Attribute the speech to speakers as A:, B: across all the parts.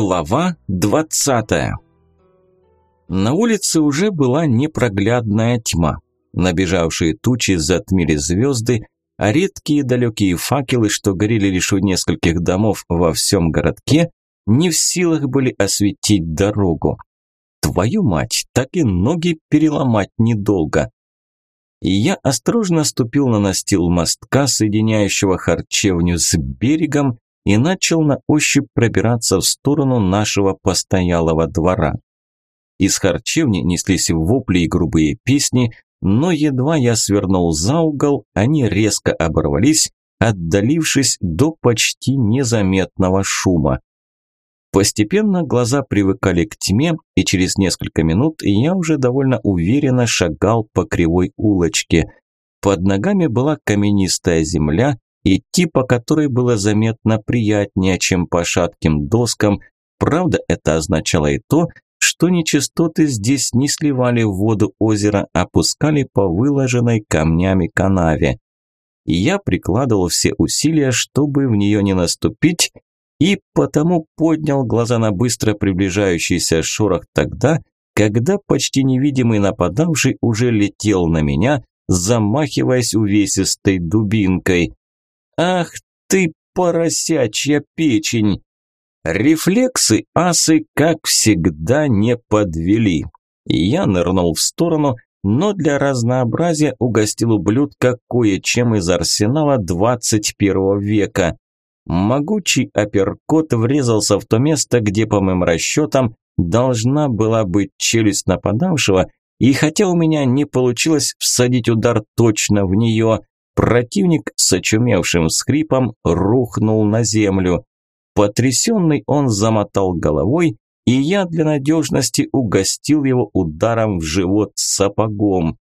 A: Глава двадцатая На улице уже была непроглядная тьма. Набежавшие тучи затмили звезды, а редкие далекие факелы, что горели лишь у нескольких домов во всем городке, не в силах были осветить дорогу. Твою мать, так и ноги переломать недолго. И я осторожно ступил на настил мостка, соединяющего харчевню с берегом, и начал на ощупь пробираться в сторону нашего постоялого двора. Из харчевни неслись вопли и грубые песни, но едва я свернул за угол, они резко оборвались, отдалившись до почти незаметного шума. Постепенно глаза привыкали к тьме, и через несколько минут я уже довольно уверенно шагал по кривой улочке. Под ногами была каменистая земля, идти по которой было заметно приятнее, чем по шатким доскам. Правда, это означало и то, что нечистоты здесь не сливали в воду озера, а пускали по выложенной камнями канаве. И я прикладывал все усилия, чтобы в нее не наступить, и потому поднял глаза на быстро приближающийся шорох тогда, когда почти невидимый нападавший уже летел на меня, замахиваясь увесистой дубинкой. Ах ты, поросячья печень! Рефлексы асы, как всегда, не подвели. Я нырнул в сторону, но для разнообразия угостил ублюдка кое-чем из арсенала 21 века. Могучий апперкот врезался в то место, где, по моим расчетам, должна была быть челюсть нападавшего, и хотя у меня не получилось всадить удар точно в нее, Противник с очумевшим скрипом рухнул на землю. Потрясенный он замотал головой, и я для надежности угостил его ударом в живот сапогом.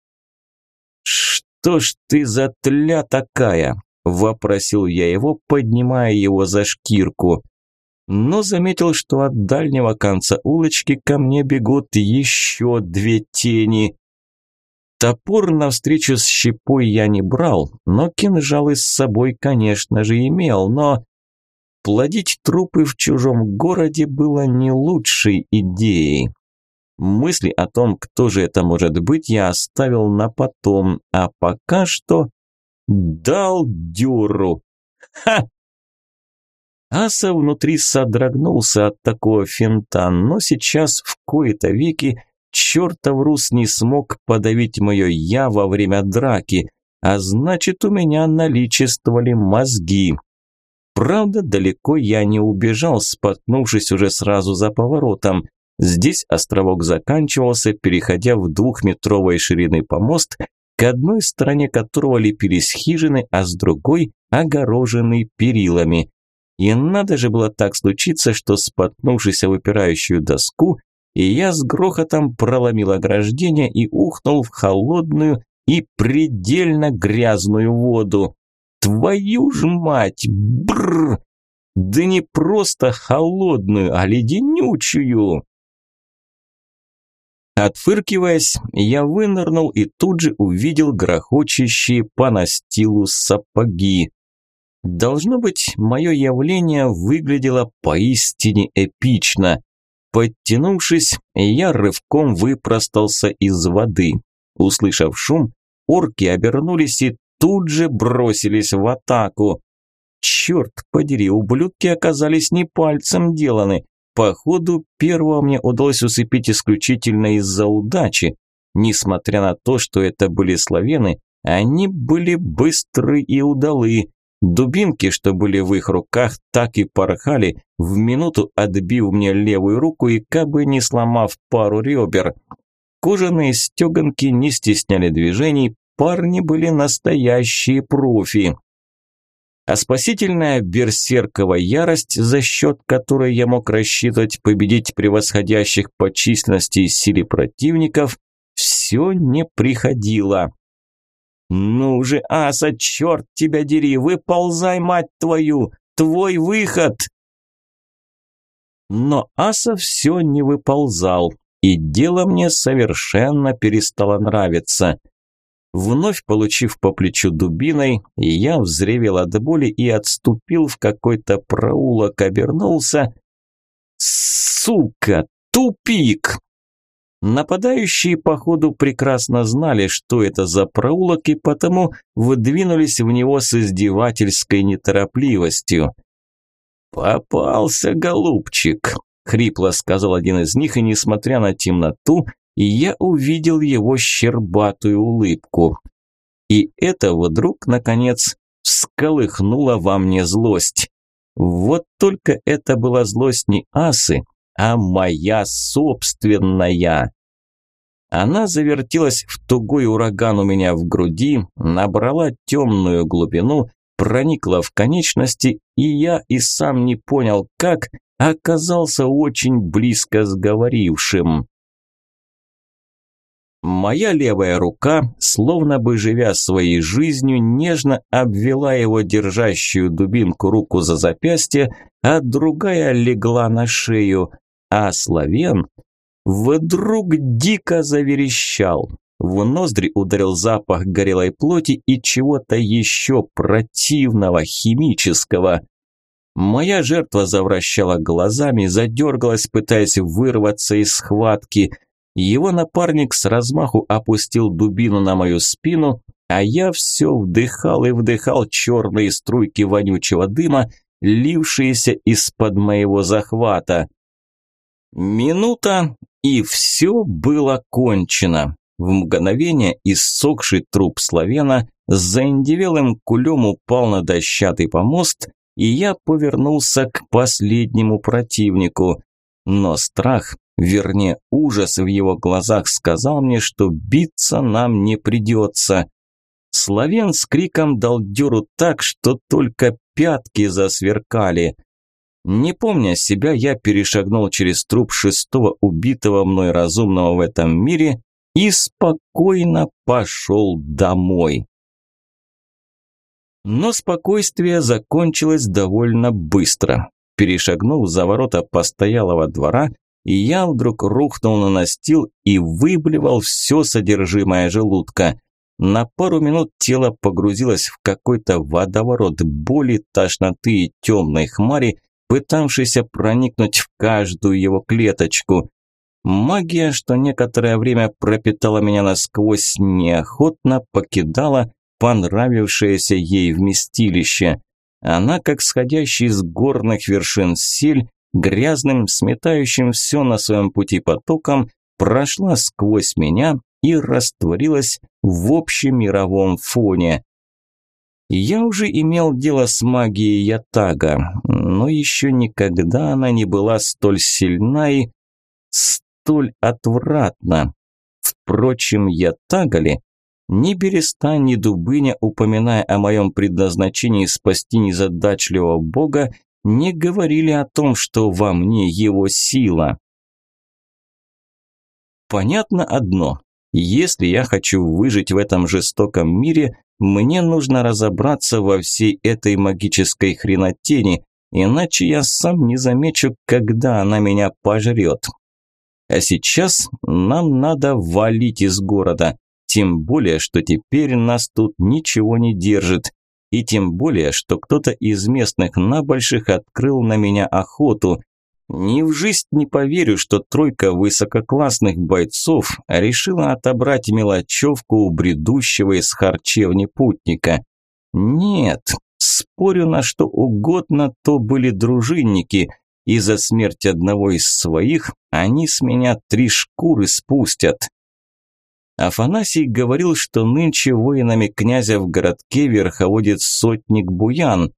A: «Что ж ты за тля такая?» – вопросил я его, поднимая его за шкирку. Но заметил, что от дальнего конца улочки ко мне бегут еще две тени. Топор навстречу с щепой я не брал, но кинжалы с собой, конечно же, имел, но... Плодить трупы в чужом городе было не лучшей идеей. Мысли о том, кто же это может быть, я оставил на потом, а пока что... Дал дюру! Ха! Аса внутри содрогнулся от такого финта, но сейчас в кои-то веки Чертов рус не смог подавить мое «я» во время драки, а значит, у меня наличествовали мозги. Правда, далеко я не убежал, споткнувшись уже сразу за поворотом. Здесь островок заканчивался, переходя в двухметровой ширины помост, к одной стороне которого лепились хижины, а с другой – огороженный перилами. И надо же было так случиться, что, споткнувшись о выпирающую доску, и я с грохотом проломил ограждение и ухнул в холодную и предельно грязную воду. Твою ж мать! Бррр! Да не просто холодную, а леденючую! Отфыркиваясь, я вынырнул и тут же увидел грохочущие по настилу сапоги. Должно быть, мое явление выглядело поистине эпично. Подтянувшись, я рывком выпростался из воды. Услышав шум, орки обернулись и тут же бросились в атаку. Черт подери, ублюдки оказались не пальцем деланы. Походу, первого мне удалось усыпить исключительно из-за удачи. Несмотря на то, что это были славяны, они были быстры и удалы. Дубинки, что были в их руках, так и порхали, в минуту отбив мне левую руку и кабы не сломав пару ребер. Кожаные стеганки не стесняли движений, парни были настоящие профи. А спасительная берсеркова ярость, за счет которой я мог рассчитывать победить превосходящих по численности и силе противников, все не приходило. «Ну же, Аса, черт тебя дери, выползай, мать твою! Твой выход!» Но Аса все не выползал, и дело мне совершенно перестало нравиться. Вновь получив по плечу дубиной, я взревел от боли и отступил в какой-то проулок, обернулся. Сука, тупик! Нападающие, походу, прекрасно знали, что это за проулок, и потому выдвинулись в него с издевательской неторопливостью. «Попался, голубчик!» – хрипло сказал один из них, и, несмотря на темноту, я увидел его щербатую улыбку. И это вдруг, наконец, всколыхнуло во мне злость. Вот только это была злость не асы, а моя собственная. Она завертелась в тугой ураган у меня в груди, набрала темную глубину, проникла в конечности, и я и сам не понял, как оказался очень близко сговорившим. Моя левая рука, словно бы живя своей жизнью, нежно обвела его держащую дубинку руку за запястье, а другая легла на шею, а Славен вдруг дико заверещал. В ноздри ударил запах горелой плоти и чего-то еще противного, химического. Моя жертва завращала глазами, задергалась, пытаясь вырваться из схватки. Его напарник с размаху опустил дубину на мою спину, а я все вдыхал и вдыхал черные струйки вонючего дыма, лившиеся из-под моего захвата. Минута, и все было кончено. В мгновение иссохший труп Славена с заиндевелым кулем упал на дощатый помост, и я повернулся к последнему противнику. Но страх, вернее ужас в его глазах сказал мне, что биться нам не придется. Славен с криком дал дёру так, что только пятки засверкали – не помня себя, я перешагнул через труп шестого убитого мной разумного в этом мире и спокойно пошел домой. Но спокойствие закончилось довольно быстро. Перешагнув за ворота постоялого двора, я вдруг рухнул на настил и выблевал все содержимое желудка. На пару минут тело погрузилось в какой-то водоворот боли, тошноты и темной хмари, пытавшийся проникнуть в каждую его клеточку. Магия, что некоторое время пропитала меня насквозь, неохотно покидала понравившееся ей вместилище. Она, как сходящий с горных вершин сель, грязным, сметающим все на своем пути потоком, прошла сквозь меня и растворилась в общемировом фоне. Я уже имел дело с магией Ятага, но еще никогда она не была столь сильна и столь отвратна. Впрочем, Ятага ли? Ни Береста, ни Дубыня, упоминая о моем предназначении спасти незадачливого бога, не говорили о том, что во мне его сила. Понятно одно. Если я хочу выжить в этом жестоком мире, мне нужно разобраться во всей этой магической хренотени, иначе я сам не замечу, когда она меня пожрет. А сейчас нам надо валить из города, тем более, что теперь нас тут ничего не держит, и тем более, что кто-то из местных набольших открыл на меня охоту, ни в жизнь не поверю, что тройка высококлассных бойцов решила отобрать мелочевку у бредущего из харчевни путника. Нет, спорю на что угодно, то были дружинники, и за смерть одного из своих они с меня три шкуры спустят. Афанасий говорил, что нынче воинами князя в городке верховодит сотник Буян,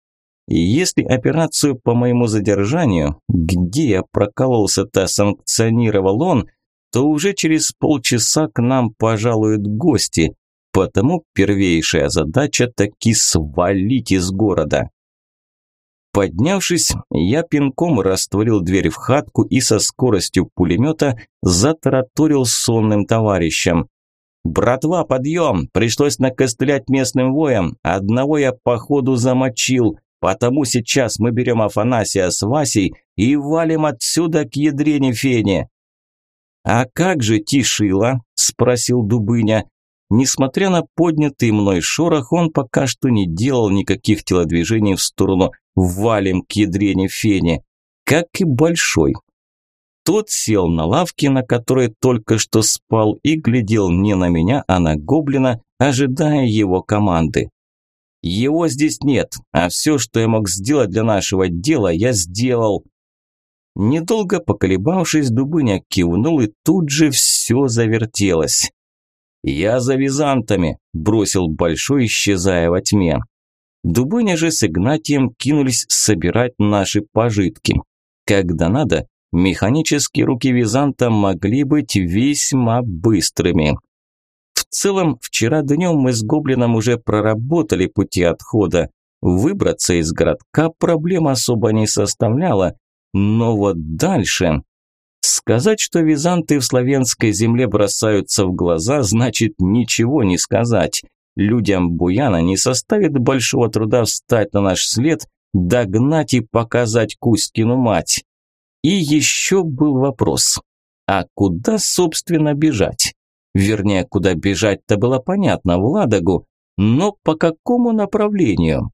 A: если операцию по моему задержанию, где я прокололся-то, санкционировал он, то уже через полчаса к нам пожалуют гости, потому первейшая задача таки свалить из города. Поднявшись, я пинком растворил дверь в хатку и со скоростью пулемета затараторил сонным товарищам. «Братва, подъем! Пришлось накостылять местным воем. Одного я походу замочил. Потому сейчас мы берем Афанасия с Васей и валим отсюда к ядрене фене». «А как же Тишила?» – спросил Дубыня. Несмотря на поднятый мной шорох, он пока что не делал никаких телодвижений в сторону «валим к ядрене фене», как и Большой. Тот сел на лавке, на которой только что спал, и глядел не на меня, а на гоблина, ожидая его команды. Его здесь нет, а все, что я мог сделать для нашего дела, я сделал. Недолго поколебавшись, Дубыня кивнул, и тут же все завертелось. «Я за византами», – бросил Большой, исчезая во тьме. Дубыня же с Игнатием кинулись собирать наши пожитки. Когда надо, механические руки Византа могли быть весьма быстрыми. Целом, вчера днем мы с Гоблином уже проработали пути отхода. Выбраться из городка проблем особо не составляла, но вот дальше... Сказать, что византы в славянской земле бросаются в глаза, значит ничего не сказать. Людям Буяна не составит большого труда встать на наш след, догнать и показать Кузькину мать. И еще был вопрос, а куда, собственно, бежать? Вернее, куда бежать-то было понятно, в Ладогу, но по какому направлению?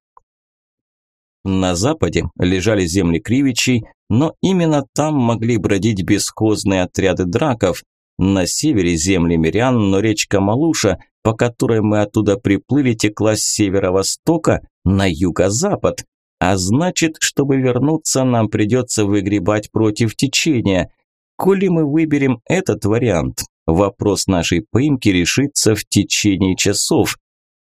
A: На западе лежали земли Кривичей, но именно там могли бродить бесхозные отряды драков. На севере земли Мирян, но речка Малуша, по которой мы оттуда приплыли, текла с северо-востока на юго-запад. А значит, чтобы вернуться, нам придется выгребать против течения. Коли мы выберем этот вариант, вопрос нашей поимки решится в течение часов.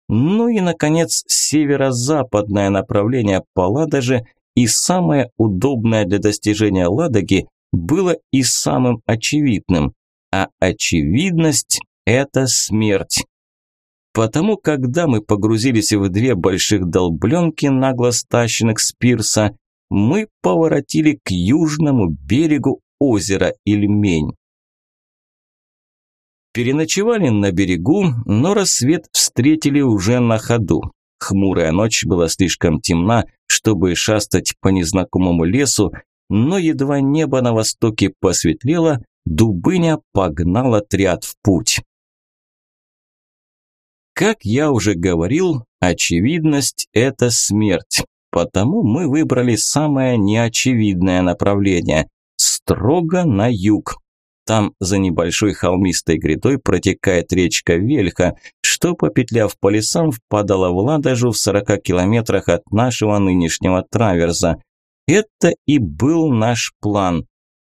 A: Ну и, наконец, северо-западное направление по Ладоже и самое удобное для достижения Ладоги было и самым очевидным. А очевидность – это смерть. Потому, когда мы погрузились в две больших долбленки, нагло стащенных с пирса, мы поворотили к южному берегу озера Ильмень. Переночевали на берегу, но рассвет встретили уже на ходу. Хмурая ночь была слишком темна, чтобы шастать по незнакомому лесу, но едва небо на востоке посветлело, Дубыня погнал отряд в путь. Как я уже говорил, очевидность – это смерть, потому мы выбрали самое неочевидное направление – строго на юг, там за небольшой холмистой грядой протекает речка Вельха, что, попетляв по лесам, впадала в Ладожу в 40 километрах от нашего нынешнего траверза. Это и был наш план.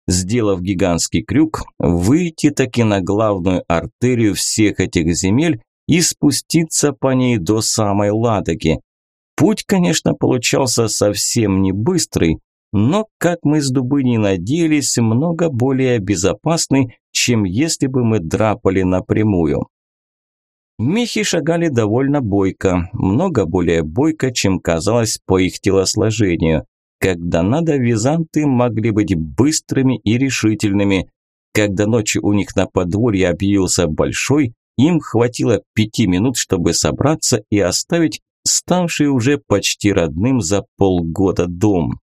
A: Сделав гигантский крюк, выйти таки на главную артерию всех этих земель и спуститься по ней до самой Ладоги. Путь, конечно, получался совсем не быстрый, но, как мы с Дубыней надеялись, много более безопасный, чем если бы мы драпали напрямую. Мехи шагали довольно бойко, много более бойко, чем казалось по их телосложению. Когда надо, византы могли быть быстрыми и решительными. Когда ночью у них на подворье объявился большой, им хватило пяти минут, чтобы собраться и оставить ставший уже почти родным за полгода дом.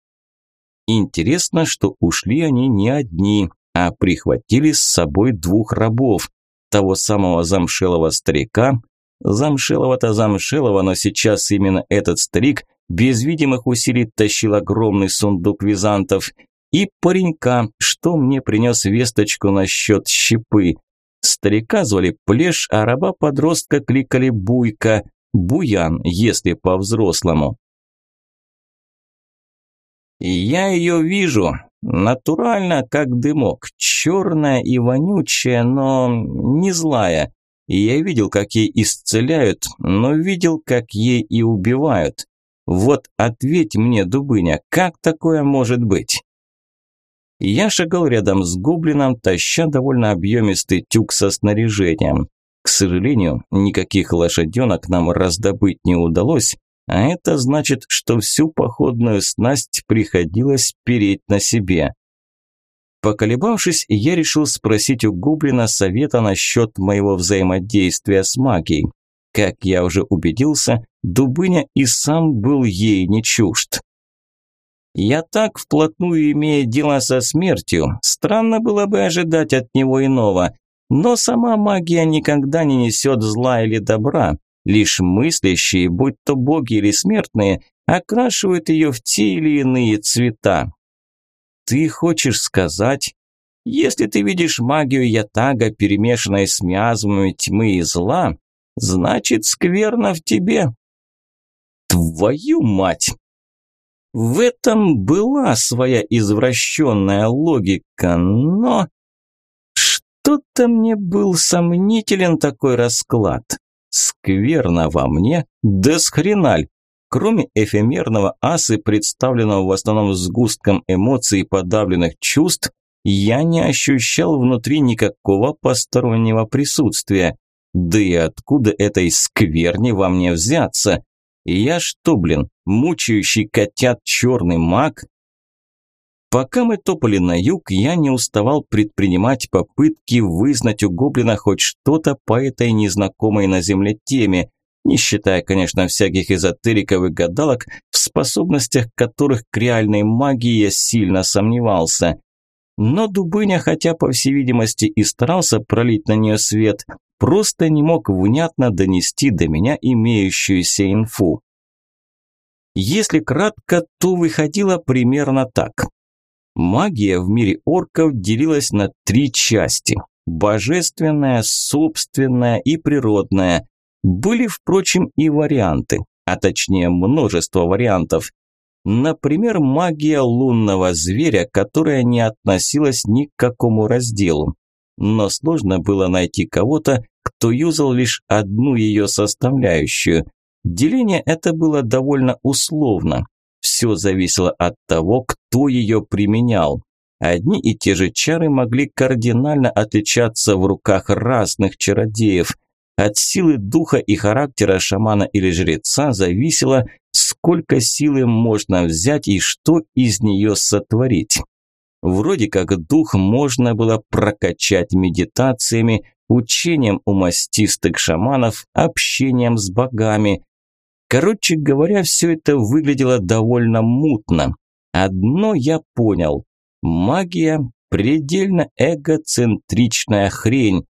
A: Интересно, что ушли они не одни, а прихватили с собой двух рабов. Того самого замшелого старика. Замшелого-то замшелого, но сейчас именно этот старик без видимых усилий тащил огромный сундук византов. И паренька, что мне принес весточку насчет щепы. Старика звали Плеш, а раба-подростка кликали Буйка. Буян, если по-взрослому. Я ее вижу. Натурально, как дымок. Черная и вонючая, но не злая. Я видел, как ей исцеляют, но видел, как ей и убивают. Вот ответь мне, Дубыня, как такое может быть? Я шагал рядом с гоблином, таща довольно объемистый тюк со снаряжением. К сожалению, никаких лошаденок нам раздобыть не удалось, а это значит, что всю походную снасть приходилось переть на себе. Поколебавшись, я решил спросить у Гоблина совета насчет моего взаимодействия с магией. Как я уже убедился, Дубыня и сам был ей не чужд. Я так вплотную имея дело со смертью, странно было бы ожидать от него иного, но сама магия никогда не несет зла или добра, Лишь мыслящие, будь то боги или смертные, окрашивают ее в те или иные цвета. Ты хочешь сказать? Если ты видишь магию ятага, перемешанной с миазмами тьмы и зла, значит, скверно в тебе. Твою мать! В этом была своя извращенная логика, но... Что-то мне был сомнителен такой расклад. Скверно во мне, да схреналь. Кроме эфемерного асы, представленного в основном сгустком эмоций и подавленных чувств, я не ощущал внутри никакого постороннего присутствия. Да и откуда этой скверни во мне взяться? Я что, блин, мучающий котят черный маг? Пока мы топали на юг, я не уставал предпринимать попытки вызнать у гоблина хоть что-то по этой незнакомой на земле теме, не считая, конечно, всяких эзотериков и гадалок, в способностях которых к реальной магии я сильно сомневался. Но Дубыня, хотя, по всей видимости, и старался пролить на нее свет, просто не мог внятно донести до меня имеющуюся инфу. Если кратко, то выходило примерно так. Магия в мире орков делилась на три части – божественная, собственная и природная. Были, впрочем, и варианты, а точнее множество вариантов. Например, магия лунного зверя, которая не относилась ни к какому разделу. Но сложно было найти кого-то, кто юзал лишь одну ее составляющую. Деление это было довольно условно. Все зависело от того, кто ее применял. Одни и те же чары могли кардинально отличаться в руках разных чародеев – от силы духа и характера шамана или жреца зависело, сколько силы можно взять и что из нее сотворить. Вроде как дух можно было прокачать медитациями, учением у мастистых шаманов, общением с богами. Короче говоря, все это выглядело довольно мутно. Одно я понял. Магия – предельно эгоцентричная хрень,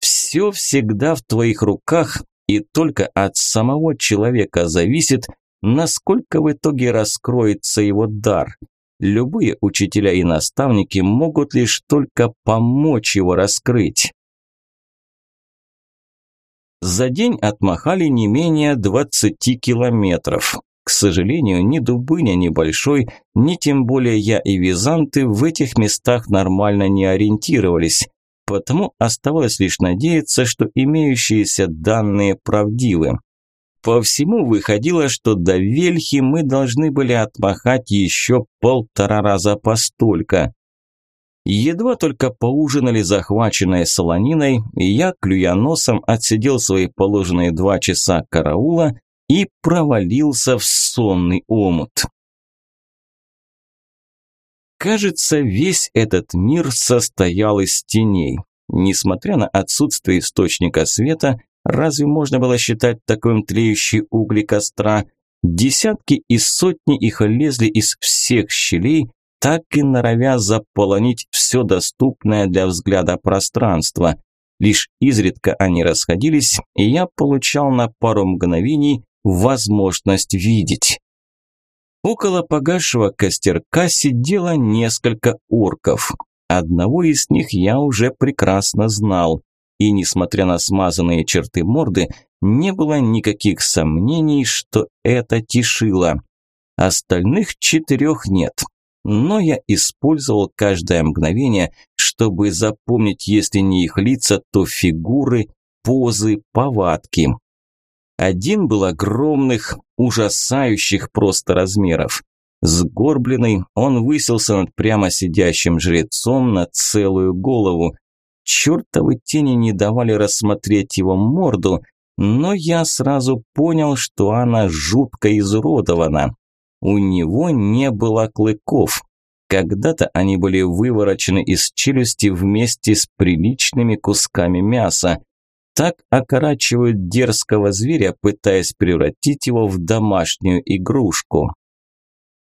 A: все всегда в твоих руках, и только от самого человека зависит, насколько в итоге раскроется его дар. Любые учителя и наставники могут лишь только помочь его раскрыть. За день отмахали не менее 20 километров. К сожалению, ни Дубыня небольшой, ни тем более я и Византы в этих местах нормально не ориентировались потому оставалось лишь надеяться, что имеющиеся данные правдивы. По всему выходило, что до Вельхи мы должны были отмахать еще полтора раза постолько. Едва только поужинали захваченной солониной, я, клюя носом, отсидел свои положенные два часа караула и провалился в сонный омут. Кажется, весь этот мир состоял из теней. Несмотря на отсутствие источника света, разве можно было считать таким тлеющие угли костра? Десятки и сотни их лезли из всех щелей, так и норовя заполонить все доступное для взгляда пространство. Лишь изредка они расходились, и я получал на пару мгновений возможность видеть. Около погасшего костерка сидело несколько орков. Одного из них я уже прекрасно знал. И несмотря на смазанные черты морды, не было никаких сомнений, что это Тишила. Остальных четырех нет. Но я использовал каждое мгновение, чтобы запомнить, если не их лица, то фигуры, позы, повадки. Один был огромных, ужасающих просто размеров. Сгорбленный, он высился над прямо сидящим жрецом на целую голову. Чертовы тени не давали рассмотреть его морду, но я сразу понял, что она жутко изуродована. У него не было клыков. Когда-то они были выворочены из челюсти вместе с приличными кусками мяса. Так окорачивают дерзкого зверя, пытаясь превратить его в домашнюю игрушку.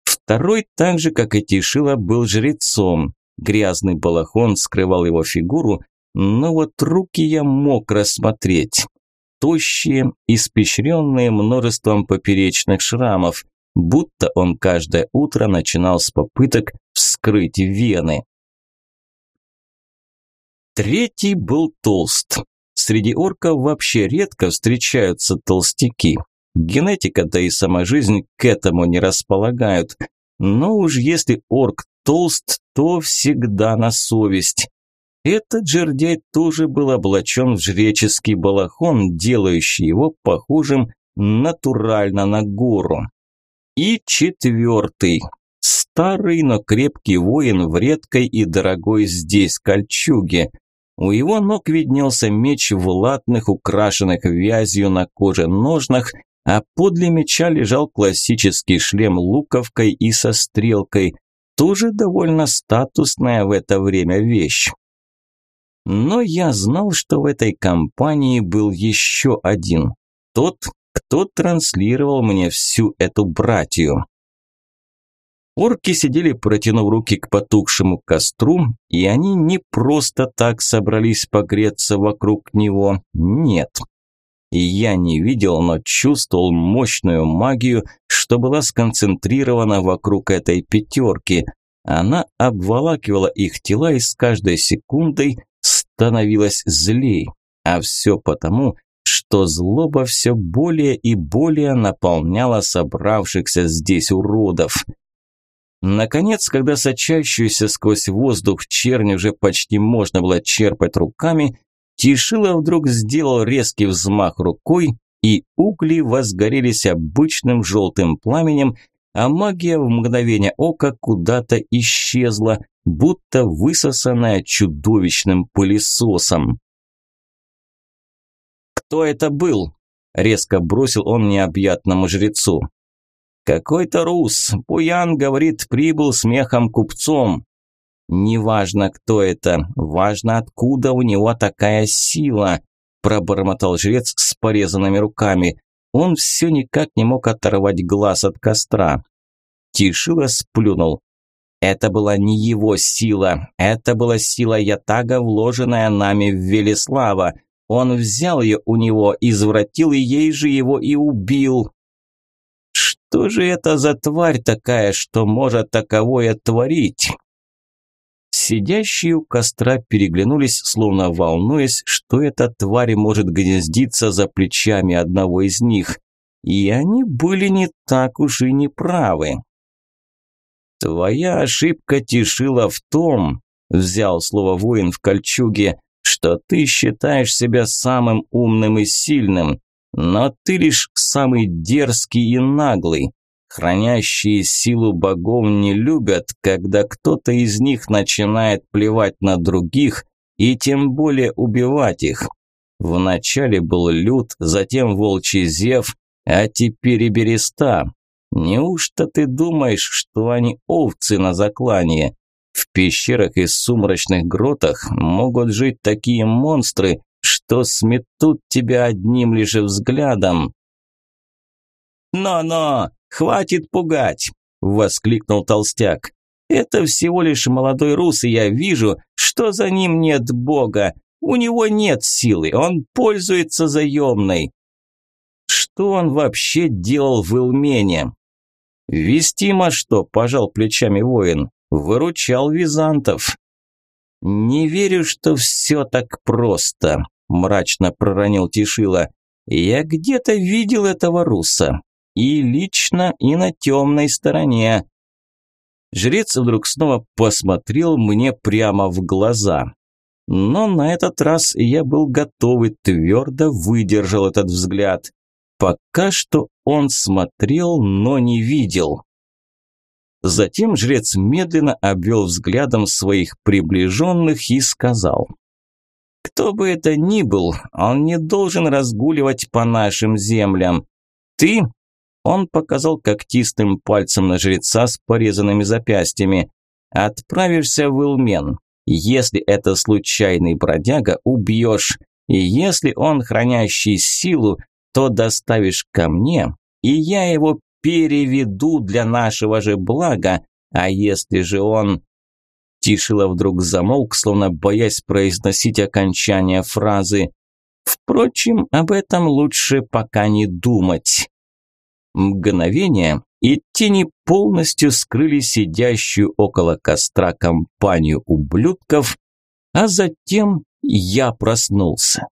A: Второй, так же как и Тишила, был жрецом. Грязный балахон скрывал его фигуру, но вот руки я мог рассмотреть. Тощие, испещренные множеством поперечных шрамов, будто он каждое утро начинал с попыток вскрыть вены. Третий был толст. Среди орков вообще редко встречаются толстяки. Генетика, да и сама жизнь к этому не располагают. Но уж если орк толст, то всегда на совесть. Этот жердяй тоже был облачен в жреческий балахон, делающий его похожим натурально на гору. И четвертый. Старый, но крепкий воин в редкой и дорогой здесь кольчуге. У его ног виднелся меч в латных, украшенных вязью на коже ножнах, а подле меча лежал классический шлем луковкой и со стрелкой, тоже довольно статусная в это время вещь. Но я знал, что в этой компании был еще один, тот, кто транслировал мне всю эту братью. Орки сидели, протянув руки к потухшему костру, и они не просто так собрались погреться вокруг него, нет. И я не видел, но чувствовал мощную магию, что была сконцентрирована вокруг этой пятерки. Она обволакивала их тела и с каждой секундой становилась злей. А все потому, что злоба все более и более наполняла собравшихся здесь уродов. Наконец, когда сочащуюся сквозь воздух чернь уже почти можно было черпать руками, Тишила вдруг сделал резкий взмах рукой, и угли возгорелись обычным желтым пламенем, а магия в мгновение ока куда-то исчезла, будто высосанная чудовищным пылесосом. «Кто это был?» – резко бросил он необъятному жрецу. «Какой-то рус. Пуян, говорит, прибыл смехом купцом. «Неважно, кто это, важно, откуда у него такая сила», – пробормотал жрец с порезанными руками. Он все никак не мог оторвать глаз от костра. Тишила сплюнул. Это была не его сила, это была сила Ятага, вложенная нами в Велеслава. Он взял ее у него, извратил и ей же его и убил. Что же это за тварь такая, что может таковое творить? Сидящие у костра переглянулись, словно волнуясь, что эта тварь может гнездиться за плечами одного из них. И они были не так уж и неправы. «Твоя ошибка тишила в том», – взял слово воин в кольчуге, – «что ты считаешь себя самым умным и сильным, но ты лишь самый дерзкий и наглый. Хранящие силу богов не любят, когда кто-то из них начинает плевать на других и тем более убивать их. Вначале был Люд, затем Волчий Зев, а теперь и Береста. Неужто ты думаешь, что они овцы на заклание? В пещерах и сумрачных гротах могут жить такие монстры, что сметут тебя одним лишь взглядом. «Но-но!» «Хватит пугать!» – воскликнул толстяк. «Это всего лишь молодой рус, и я вижу, что за ним нет бога. У него нет силы, он пользуется заемной». Что он вообще делал в Илмене? «Вестимо что?» – пожал плечами воин. «Выручал византов». «Не верю, что все так просто», – мрачно проронил Тишила. «Я где-то видел этого руса. И лично, и на темной стороне. Жрец вдруг снова посмотрел мне прямо в глаза. Но на этот раз я был готов и твердо выдержал этот взгляд. Пока что он смотрел, но не видел. Затем жрец медленно обвел взглядом своих приближенных и сказал. «Кто бы это ни был, он не должен разгуливать по нашим землям. Ты он показал когтистым пальцем на жреца с порезанными запястьями. «Отправишься в Илмен. Если это случайный бродяга, убьешь. И если он хранящий силу, то доставишь ко мне, и я его переведу для нашего же блага. А если же он...» Тишила вдруг замолк, словно боясь произносить окончание фразы. «Впрочем, об этом лучше пока не думать». Мгновение, и тени полностью скрыли сидящую около костра компанию ублюдков, А затем я проснулся.